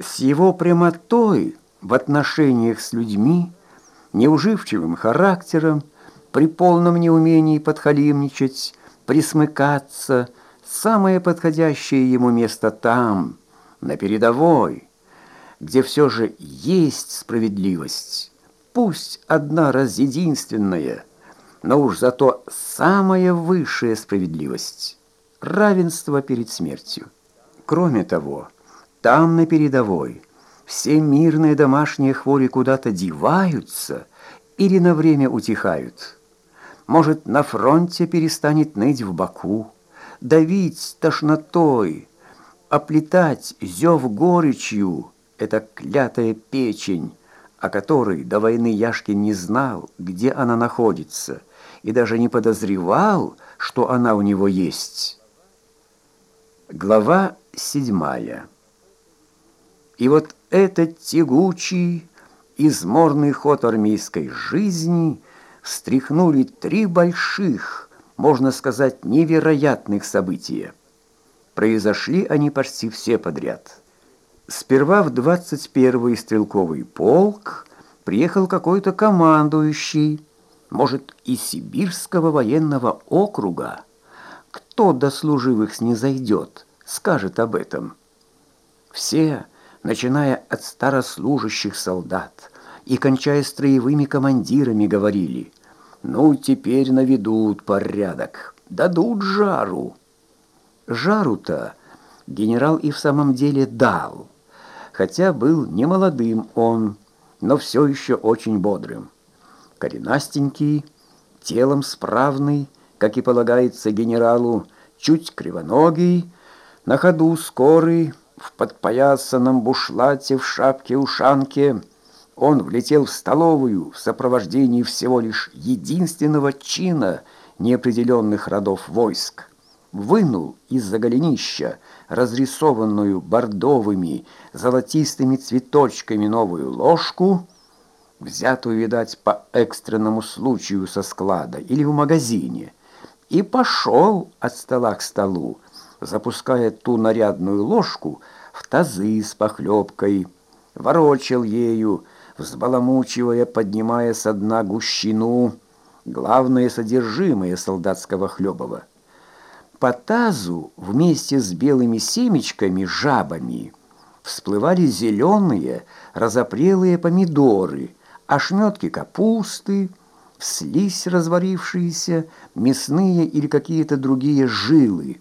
С его прямотой в отношениях с людьми, неуживчивым характером, при полном неумении подхалимничать, присмыкаться, самое подходящее ему место там, на передовой, где все же есть справедливость, пусть одна раз единственная, но уж зато самая высшая справедливость — равенство перед смертью. Кроме того, там, на передовой, все мирные домашние хвори куда-то деваются или на время утихают. Может, на фронте перестанет ныть в боку, давить тошнотой, оплетать зев горечью — это клятая печень, о которой до войны Яшкин не знал, где она находится, и даже не подозревал, что она у него есть. Глава седьмая. И вот этот тягучий, изморный ход армейской жизни встряхнули три больших, можно сказать, невероятных события. Произошли они почти все подряд. Сперва в 21-й стрелковый полк приехал какой-то командующий, может, из Сибирского военного округа. Кто до служивых снизойдет, скажет об этом. Все, начиная от старослужащих солдат и кончая строевыми командирами, говорили, «Ну, теперь наведут порядок, дадут жару». Жару-то генерал и в самом деле дал, хотя был немолодым он, но все еще очень бодрым. Коренастенький, телом справный, как и полагается генералу, чуть кривоногий, на ходу скорый, в подпоясанном бушлате, в шапке-ушанке, он влетел в столовую в сопровождении всего лишь единственного чина неопределенных родов войск. Вынул из-за голенища разрисованную бордовыми золотистыми цветочками новую ложку, взятую, видать, по экстренному случаю со склада или в магазине, и пошел от стола к столу, запуская ту нарядную ложку в тазы с похлебкой, ворочал ею, взбаламучивая, поднимая со дна гущину, главное содержимое солдатского хлебова. По тазу вместе с белыми семечками, жабами, всплывали зеленые, разопрелые помидоры, ошметки капусты, слизь разварившиеся, мясные или какие-то другие жилы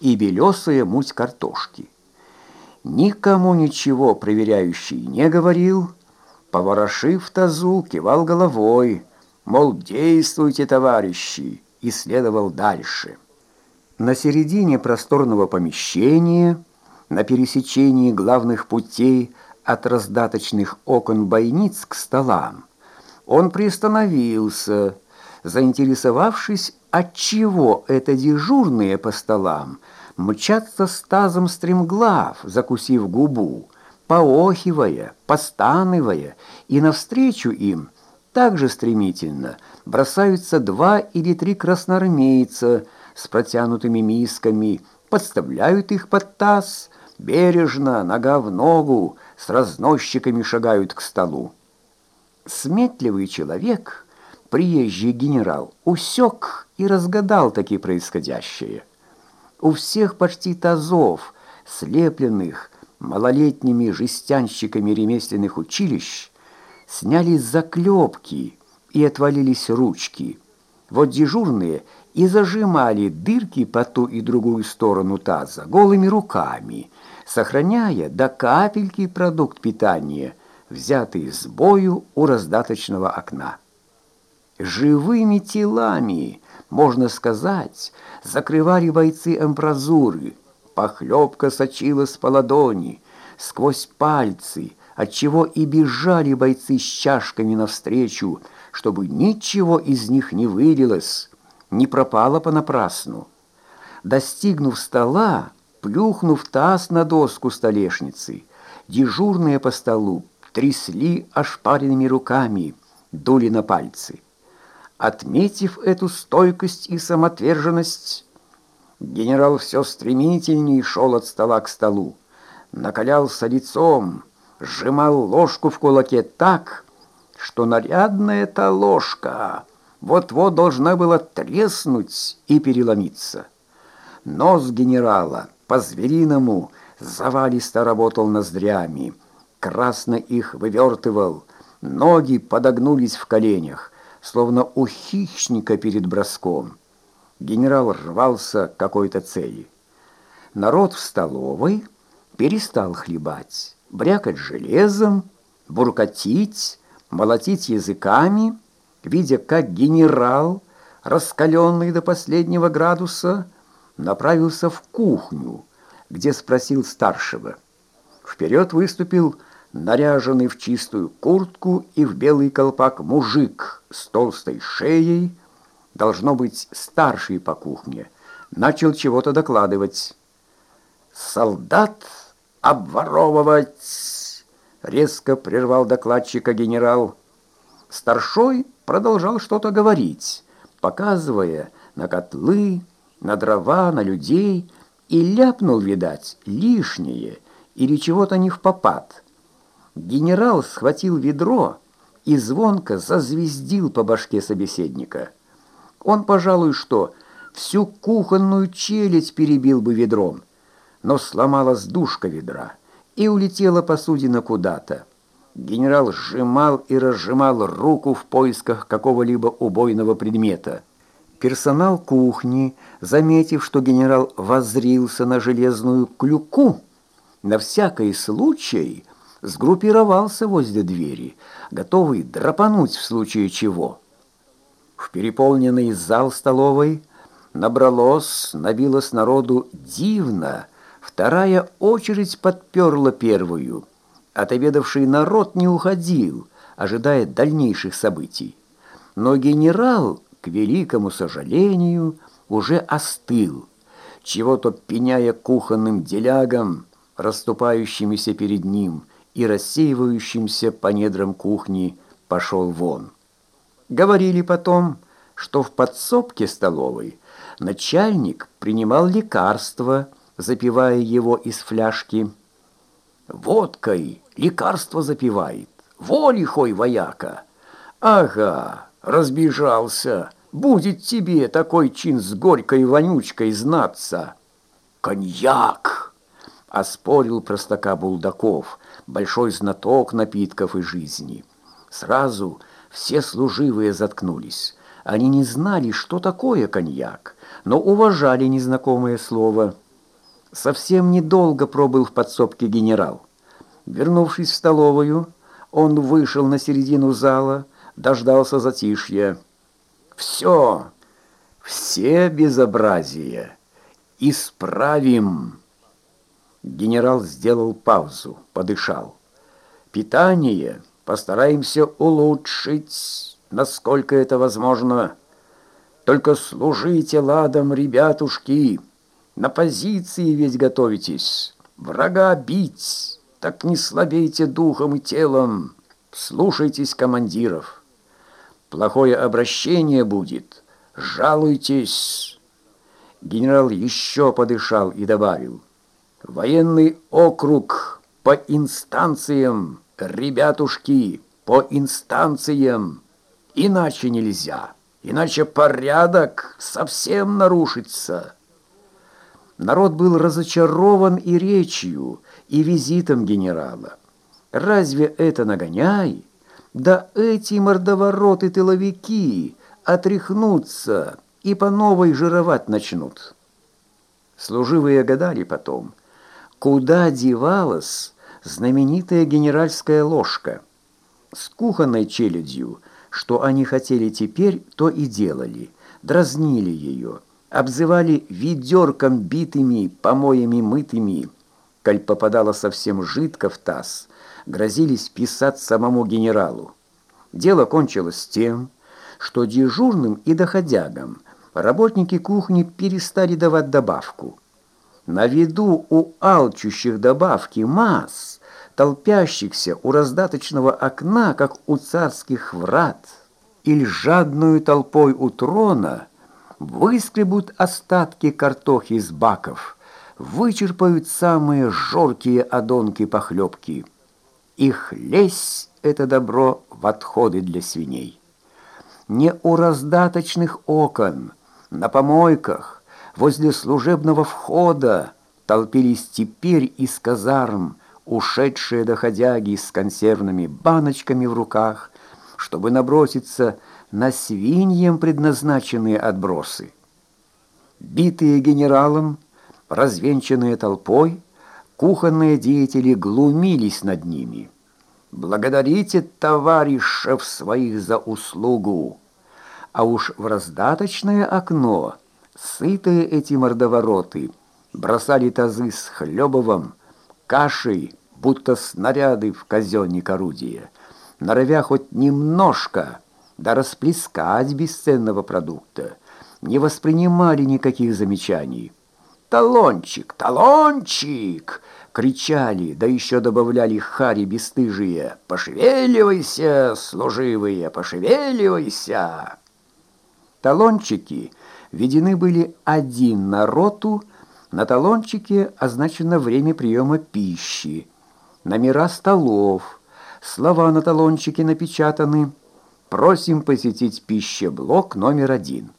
и белесая муть картошки. Никому ничего проверяющий не говорил, поворошив тазу, кивал головой, мол, действуйте, товарищи, и следовал дальше. На середине просторного помещения, на пересечении главных путей от раздаточных окон бойниц к столам, он приостановился, заинтересовавшись, отчего это дежурные по столам мчатся с тазом стремглав, закусив губу, поохивая, постанывая, и навстречу им так же стремительно бросаются два или три красноармейца с протянутыми мисками, подставляют их под таз, бережно, нога в ногу, с разносчиками шагают к столу. Сметливый человек, приезжий генерал, усек и разгадал таки происходящее. У всех почти тазов, слепленных малолетними жестянщиками ремесленных училищ, снялись заклепки и отвалились ручки. Вот дежурные и зажимали дырки по ту и другую сторону таза голыми руками, сохраняя до капельки продукт питания – взятые с бою у раздаточного окна. Живыми телами, можно сказать, закрывали бойцы амбразуры, похлебка сочилась по ладони, сквозь пальцы, отчего и бежали бойцы с чашками навстречу, чтобы ничего из них не вылилось, не пропало понапрасну. Достигнув стола, плюхнув таз на доску столешницы, дежурные по столу трясли ошпаренными руками, дули на пальцы. Отметив эту стойкость и самоотверженность, генерал все стремительнее шел от стола к столу, накалялся лицом, сжимал ложку в кулаке так, что нарядная эта ложка вот-вот должна была треснуть и переломиться. Нос генерала по-звериному завалисто работал ноздрями, красно их вывертывал, ноги подогнулись в коленях, словно у хищника перед броском. Генерал рвался к какой-то цели. Народ в столовой перестал хлебать, брякать железом, буркотить, молотить языками, видя, как генерал, раскаленный до последнего градуса, направился в кухню, где спросил старшего. Вперед выступил наряженный в чистую куртку и в белый колпак мужик с толстой шеей, должно быть, старший по кухне, начал чего-то докладывать. «Солдат обворовывать!» — резко прервал докладчика генерал. Старшой продолжал что-то говорить, показывая на котлы, на дрова, на людей, и ляпнул, видать, лишнее или чего-то не в попад. Генерал схватил ведро и звонко зазвездил по башке собеседника. Он, пожалуй, что всю кухонную челюсть перебил бы ведром, но сломалась душка ведра, и улетела посудина куда-то. Генерал сжимал и разжимал руку в поисках какого-либо убойного предмета. Персонал кухни, заметив, что генерал воззрился на железную клюку, на всякий случай сгруппировался возле двери, готовый драпануть в случае чего. В переполненный зал столовой набралось, набилось народу дивно, вторая очередь подперла первую — Отобедавший народ не уходил, ожидая дальнейших событий. Но генерал, к великому сожалению, уже остыл, чего-то пеняя кухонным делягам, расступающимися перед ним и рассеивающимся по недрам кухни, пошел вон. Говорили потом, что в подсобке столовой начальник принимал лекарство, запивая его из фляжки. Водкой лекарство запивает. Во лихой вояка! Ага, разбежался. Будет тебе такой чин с горькой вонючкой знаться. Коньяк! Оспорил простака Булдаков, большой знаток напитков и жизни. Сразу все служивые заткнулись. Они не знали, что такое коньяк, но уважали незнакомое слово. Совсем недолго пробыл в подсобке генерал. Вернувшись в столовую, он вышел на середину зала, дождался затишья. «Все, все безобразия исправим!» Генерал сделал паузу, подышал. «Питание постараемся улучшить, насколько это возможно. Только служите ладом, ребятушки, на позиции ведь готовитесь, врага бить» так не слабейте духом и телом, слушайтесь командиров. Плохое обращение будет, жалуйтесь. Генерал еще подышал и добавил, военный округ по инстанциям, ребятушки, по инстанциям, иначе нельзя, иначе порядок совсем нарушится. Народ был разочарован и речью, и визитом генерала. Разве это нагоняй? Да эти мордовороты-тыловики отряхнутся и по новой жировать начнут. Служивые гадали потом, куда девалась знаменитая генеральская ложка. С кухонной челядью, что они хотели теперь, то и делали, дразнили ее, обзывали ведерком битыми, помоями мытыми, коль попадало совсем жидко в таз, грозились писать самому генералу. Дело кончилось тем, что дежурным и доходягам работники кухни перестали давать добавку. На виду у алчущих добавки масс, толпящихся у раздаточного окна, как у царских врат, или жадную толпой у трона, выскребут остатки картохи из баков – вычерпают самые жоркие одонки-похлебки. Их лезь — это добро в отходы для свиней. Не у раздаточных окон, на помойках, возле служебного входа толпились теперь из казарм, ушедшие доходяги с консервными баночками в руках, чтобы наброситься на свиньям предназначенные отбросы. Битые генералом, развенчанные толпой, кухонные деятели глумились над ними. «Благодарите товарищев своих за услугу!» А уж в раздаточное окно, сытые эти мордовороты, бросали тазы с хлебовым, кашей, будто снаряды в казенник орудия, норовя хоть немножко, да расплескать бесценного продукта, не воспринимали никаких замечаний. «Талончик! Талончик!» кричали, да еще добавляли хари бесстыжие. «Пошевеливайся, служивые, пошевеливайся!» Талончики введены были один на роту, на талончике означено время приема пищи, номера столов, слова на талончике напечатаны «Просим посетить пищеблок номер один».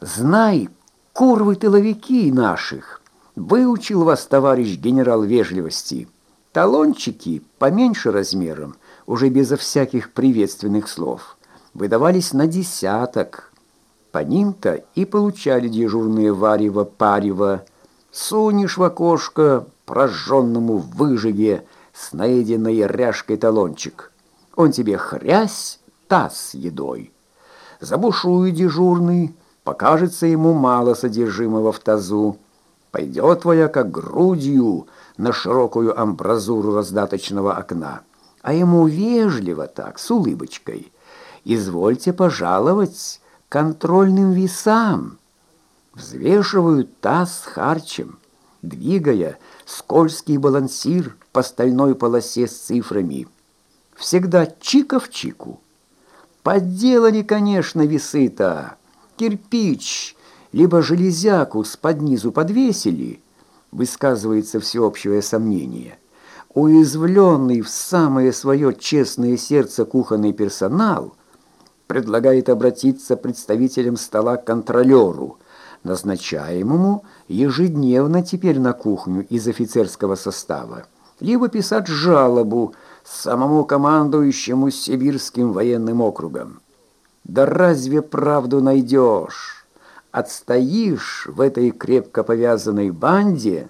«Знай, курвы-тыловики наших!» Выучил вас, товарищ генерал вежливости. Талончики, поменьше размером, уже безо всяких приветственных слов, выдавались на десяток. По ним-то и получали дежурные варево-парево. Сунешь в окошко прожженному в выжиге с наеденной ряжкой талончик. Он тебе хрясь таз едой. Забушует дежурный, покажется ему мало содержимого в тазу. Пойдет твоя как грудью на широкую амбразуру раздаточного окна. А ему вежливо так, с улыбочкой. Извольте пожаловать контрольным весам. Взвешивают таз с харчем, двигая скользкий балансир по стальной полосе с цифрами. Всегда чика в чику. Подделали, конечно, весы-то. Кирпич, либо железяку с-под низу подвесили, высказывается всеобщее сомнение. Уязвленный в самое свое честное сердце кухонный персонал предлагает обратиться представителям стола к контролеру, назначаемому ежедневно теперь на кухню из офицерского состава, либо писать жалобу самому командующему Сибирским военным округом. Да разве правду найдешь? Отстоишь в этой крепко повязанной банде,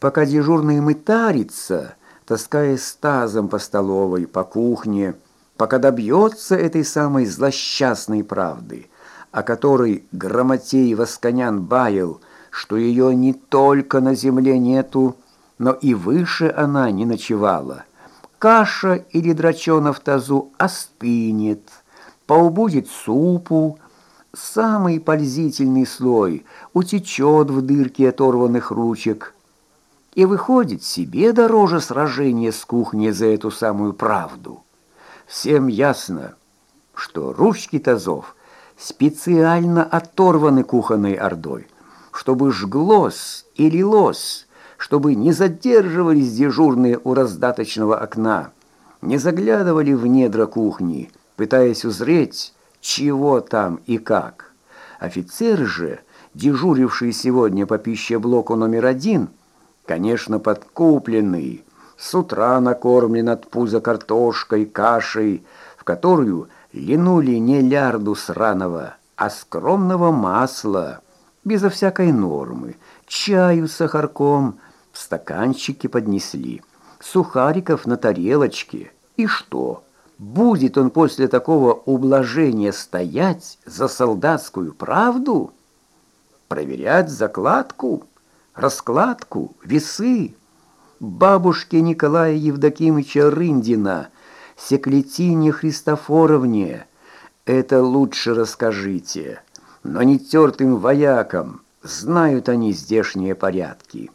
пока дежурный мытарится, таскаясь тазом по столовой, по кухне, пока добьется этой самой злосчастной правды, о которой Грамотей Восконян баял, что ее не только на земле нету, но и выше она не ночевала. Каша или драчона в тазу остынет, поубудет супу, самый пользительный слой утечет в дырки оторванных ручек, и выходит себе дороже сражение с кухней за эту самую правду. Всем ясно, что ручки тазов специально оторваны кухонной ордой, чтобы жглось и лилось, чтобы не задерживались дежурные у раздаточного окна, не заглядывали в недра кухни, пытаясь узреть, чего там и как. Офицер же, дежуривший сегодня по пищеблоку номер один, конечно, подкупленный, с утра накормлен от пуза картошкой, кашей, в которую линули не лярду сраного, а скромного масла, безо всякой нормы, чаю с сахарком, в стаканчике поднесли, сухариков на тарелочке. И что? Будет он после такого ублажения стоять за солдатскую правду? Проверять закладку, раскладку, весы? Бабушке Николая Евдокимовича Рындина, Секлетине Христофоровне, это лучше расскажите, но не тертым воякам, знают они здешние порядки».